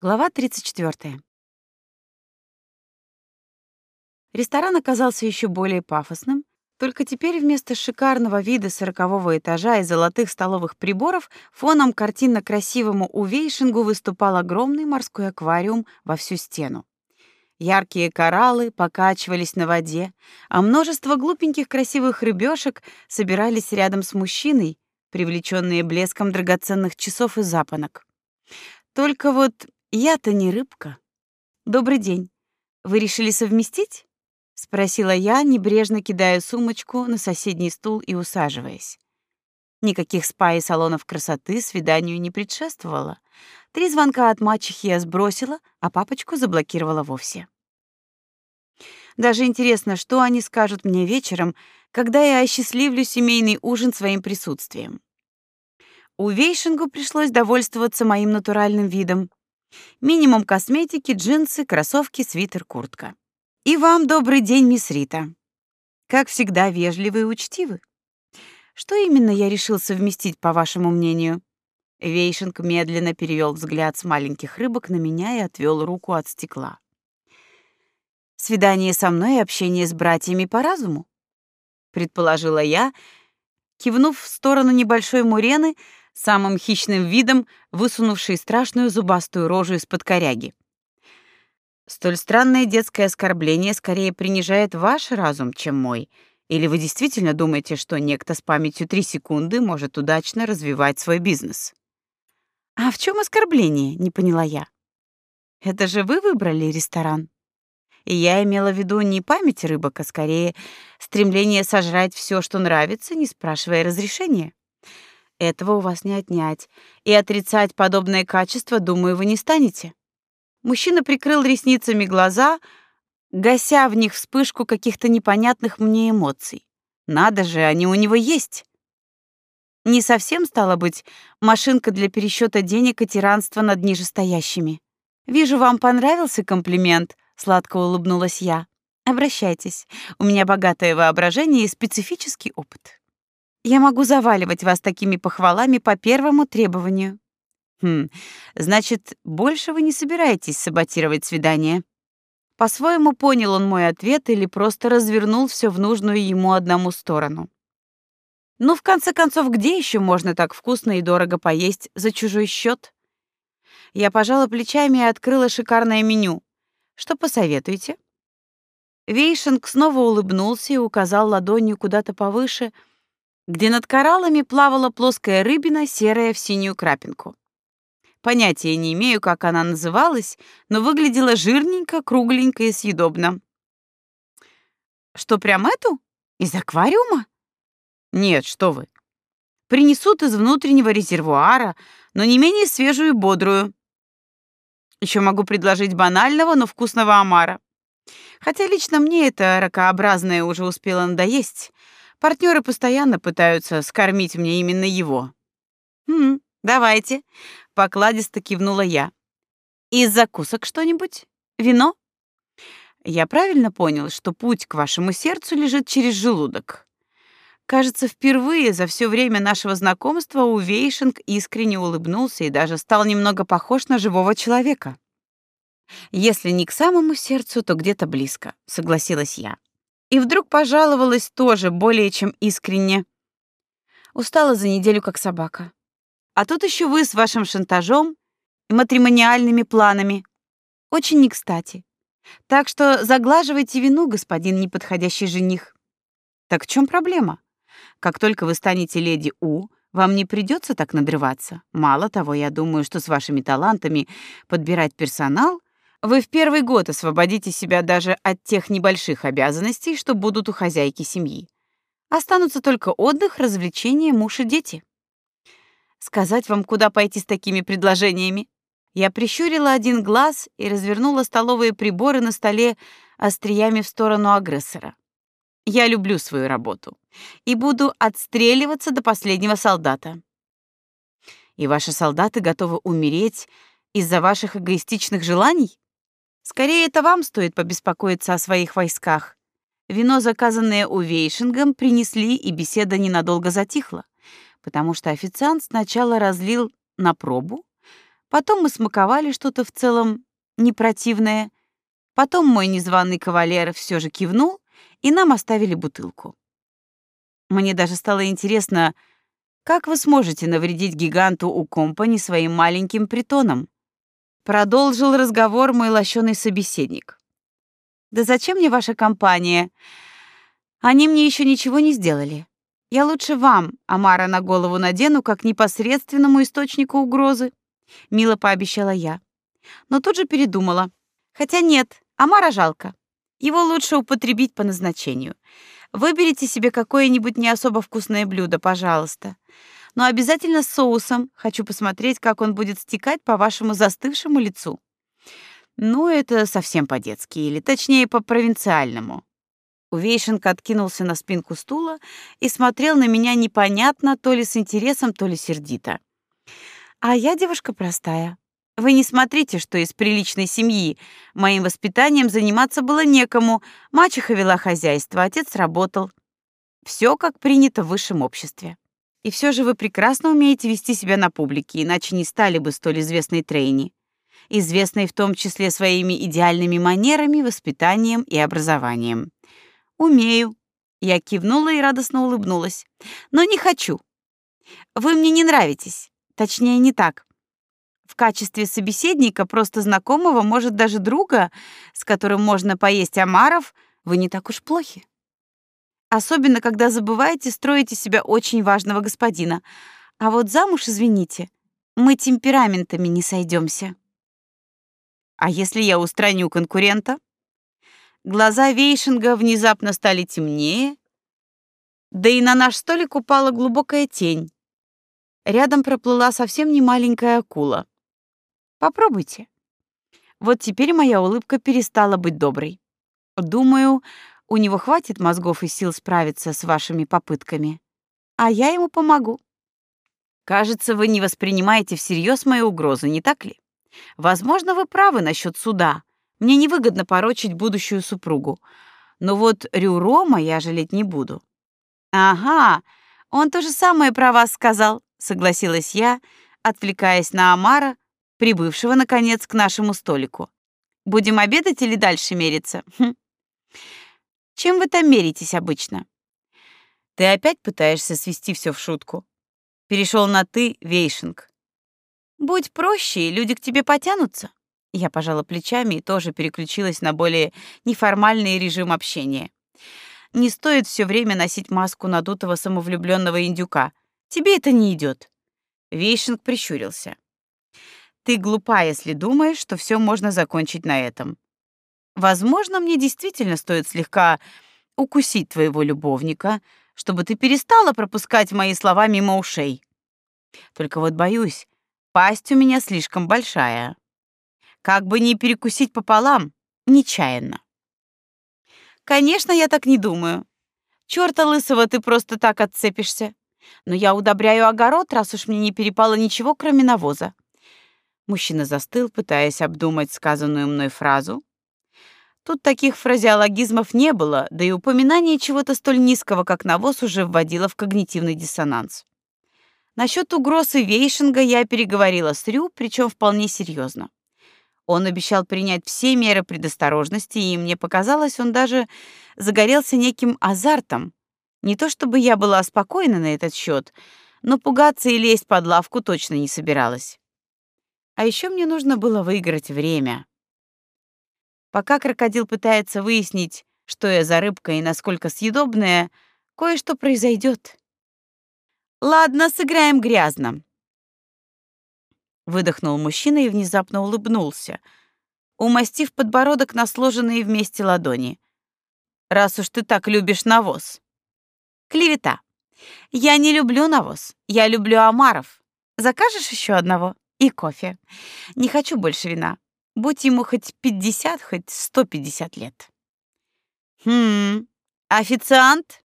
Глава 34. Ресторан оказался еще более пафосным, только теперь вместо шикарного вида сорокового этажа и золотых столовых приборов фоном картинно красивому увейшингу выступал огромный морской аквариум во всю стену. Яркие кораллы покачивались на воде, а множество глупеньких красивых рыбешек собирались рядом с мужчиной, привлеченные блеском драгоценных часов и запонок. Только вот я-то не рыбка. Добрый день. Вы решили совместить? спросила я, небрежно кидая сумочку на соседний стул и усаживаясь. Никаких спа и салонов красоты свиданию не предшествовало. Три звонка от мачехи я сбросила, а папочку заблокировала вовсе. Даже интересно, что они скажут мне вечером, когда я осчастливлю семейный ужин своим присутствием. У Вейшингу пришлось довольствоваться моим натуральным видом, Минимум косметики, джинсы, кроссовки, свитер, куртка. И вам добрый день, мисс Рита. Как всегда, вежливы и учтивы. Что именно я решил совместить, по вашему мнению? Вейшинг медленно перевел взгляд с маленьких рыбок на меня и отвел руку от стекла. Свидание со мной и общение с братьями по разуму, предположила я, кивнув в сторону небольшой мурены, самым хищным видом высунувший страшную зубастую рожу из-под коряги. Столь странное детское оскорбление скорее принижает ваш разум, чем мой. Или вы действительно думаете, что некто с памятью три секунды может удачно развивать свой бизнес? А в чем оскорбление? Не поняла я. Это же вы выбрали ресторан. И я имела в виду не память рыбок, а скорее стремление сожрать все, что нравится, не спрашивая разрешения. Этого у вас не отнять, и отрицать подобное качество, думаю, вы не станете. Мужчина прикрыл ресницами глаза, гася в них вспышку каких-то непонятных мне эмоций. Надо же, они у него есть. Не совсем стало быть машинка для пересчета денег и тиранства над нижестоящими. Вижу, вам понравился комплимент, сладко улыбнулась я. Обращайтесь. У меня богатое воображение и специфический опыт. Я могу заваливать вас такими похвалами по первому требованию. Хм. Значит, больше вы не собираетесь саботировать свидание? По-своему понял он мой ответ или просто развернул все в нужную ему одному сторону. Ну, в конце концов, где еще можно так вкусно и дорого поесть за чужой счет? Я пожала плечами и открыла шикарное меню. Что посоветуете? Вейшинг снова улыбнулся и указал ладонью куда-то повыше — где над кораллами плавала плоская рыбина, серая в синюю крапинку. Понятия не имею, как она называлась, но выглядела жирненько, кругленько и съедобно. Что, прям эту? Из аквариума? Нет, что вы. Принесут из внутреннего резервуара, но не менее свежую и бодрую. Еще могу предложить банального, но вкусного омара. Хотя лично мне это ракообразное уже успело надоесть — Партнеры постоянно пытаются скормить мне именно его. Хм, давайте, покладисто кивнула я. Из закусок что-нибудь? Вино? Я правильно понял, что путь к вашему сердцу лежит через желудок. Кажется, впервые за все время нашего знакомства Увейшинг искренне улыбнулся и даже стал немного похож на живого человека. Если не к самому сердцу, то где-то близко, согласилась я. И вдруг пожаловалась тоже более чем искренне. Устала за неделю как собака. А тут еще вы с вашим шантажом и матримониальными планами. Очень не кстати. Так что заглаживайте вину, господин неподходящий жених. Так в чем проблема? Как только вы станете леди У, вам не придется так надрываться. Мало того, я думаю, что с вашими талантами подбирать персонал вы в первый год освободите себя даже от тех небольших обязанностей, что будут у хозяйки семьи. Останутся только отдых, развлечения, муж и дети. Сказать вам, куда пойти с такими предложениями? Я прищурила один глаз и развернула столовые приборы на столе остриями в сторону агрессора. Я люблю свою работу и буду отстреливаться до последнего солдата. И ваши солдаты готовы умереть из-за ваших эгоистичных желаний? Скорее, это вам стоит побеспокоиться о своих войсках. Вино, заказанное у Вейшингом, принесли, и беседа ненадолго затихла, потому что официант сначала разлил на пробу, Потом мы смаковали что-то в целом не противное. Потом мой незваный кавалер все же кивнул, и нам оставили бутылку. Мне даже стало интересно, как вы сможете навредить гиганту у компани своим маленьким притоном? Продолжил разговор мой лощеный собеседник. Да зачем мне ваша компания? Они мне еще ничего не сделали. Я лучше вам, Амара, на голову надену, как непосредственному источнику угрозы, мило пообещала я. Но тут же передумала. Хотя нет, Амара жалко. Его лучше употребить по назначению. Выберите себе какое-нибудь не особо вкусное блюдо, пожалуйста. Но обязательно с соусом. Хочу посмотреть, как он будет стекать по вашему застывшему лицу. Ну, это совсем по-детски, или точнее по-провинциальному. Увейшенко откинулся на спинку стула и смотрел на меня непонятно, то ли с интересом, то ли сердито. А я девушка простая. Вы не смотрите, что из приличной семьи. Моим воспитанием заниматься было некому. Мачеха вела хозяйство, отец работал. Все как принято в высшем обществе. И все же вы прекрасно умеете вести себя на публике, иначе не стали бы столь известной трейни. Известной в том числе своими идеальными манерами, воспитанием и образованием. Умею. Я кивнула и радостно улыбнулась. Но не хочу. Вы мне не нравитесь. Точнее, не так. В качестве собеседника, просто знакомого, может, даже друга, с которым можно поесть омаров, вы не так уж плохи. Особенно, когда забываете строить из себя очень важного господина. А вот замуж, извините, мы темпераментами не сойдемся. А если я устраню конкурента? Глаза Вейшинга внезапно стали темнее, да и на наш столик упала глубокая тень. Рядом проплыла совсем не маленькая акула. Попробуйте. Вот теперь моя улыбка перестала быть доброй. Думаю, у него хватит мозгов и сил справиться с вашими попытками, а я ему помогу. Кажется, вы не воспринимаете всерьез мои угрозы, не так ли? Возможно, вы правы насчет суда, мне невыгодно порочить будущую супругу. Но вот Рюрома я жалеть не буду. Ага, он то же самое про вас сказал, согласилась я, отвлекаясь на Амара, прибывшего наконец к нашему столику. Будем обедать или дальше мериться? Хм. Чем вы там меритесь обычно? Ты опять пытаешься свести все в шутку. Перешел на ты, Вейшинг. Будь проще, люди к тебе потянутся. Я пожала плечами и тоже переключилась на более неформальный режим общения. Не стоит все время носить маску надутого самовлюбленного индюка. Тебе это не идет. Вейшинг прищурился. Ты глупа, если думаешь, что все можно закончить на этом. Возможно, мне действительно стоит слегка укусить твоего любовника, чтобы ты перестала пропускать мои слова мимо ушей. Только вот боюсь, пасть у меня слишком большая как бы не перекусить пополам, нечаянно. Конечно, я так не думаю. Чёрта лысого ты просто так отцепишься. Но я удобряю огород, раз уж мне не перепало ничего, кроме навоза. Мужчина застыл, пытаясь обдумать сказанную мной фразу. Тут таких фразеологизмов не было, да и упоминание чего-то столь низкого, как навоз, уже вводило в когнитивный диссонанс. Насчет угроз и вейшинга я переговорила с Рю, причем вполне серьезно. Он обещал принять все меры предосторожности, и мне показалось, он даже загорелся неким азартом. Не то чтобы я была спокойна на этот счет, но пугаться и лезть под лавку точно не собиралась. А еще мне нужно было выиграть время. Пока крокодил пытается выяснить, что я за рыбка и насколько съедобная, кое-что произойдет. Ладно, сыграем грязно выдохнул мужчина и внезапно улыбнулся, умастив подбородок на сложенные вместе ладони. Раз уж ты так любишь навоз. Клевета. Я не люблю навоз. Я люблю омаров. Закажешь еще одного и кофе. Не хочу больше вина. Будь ему хоть 50, хоть 150 лет. Хм. Официант,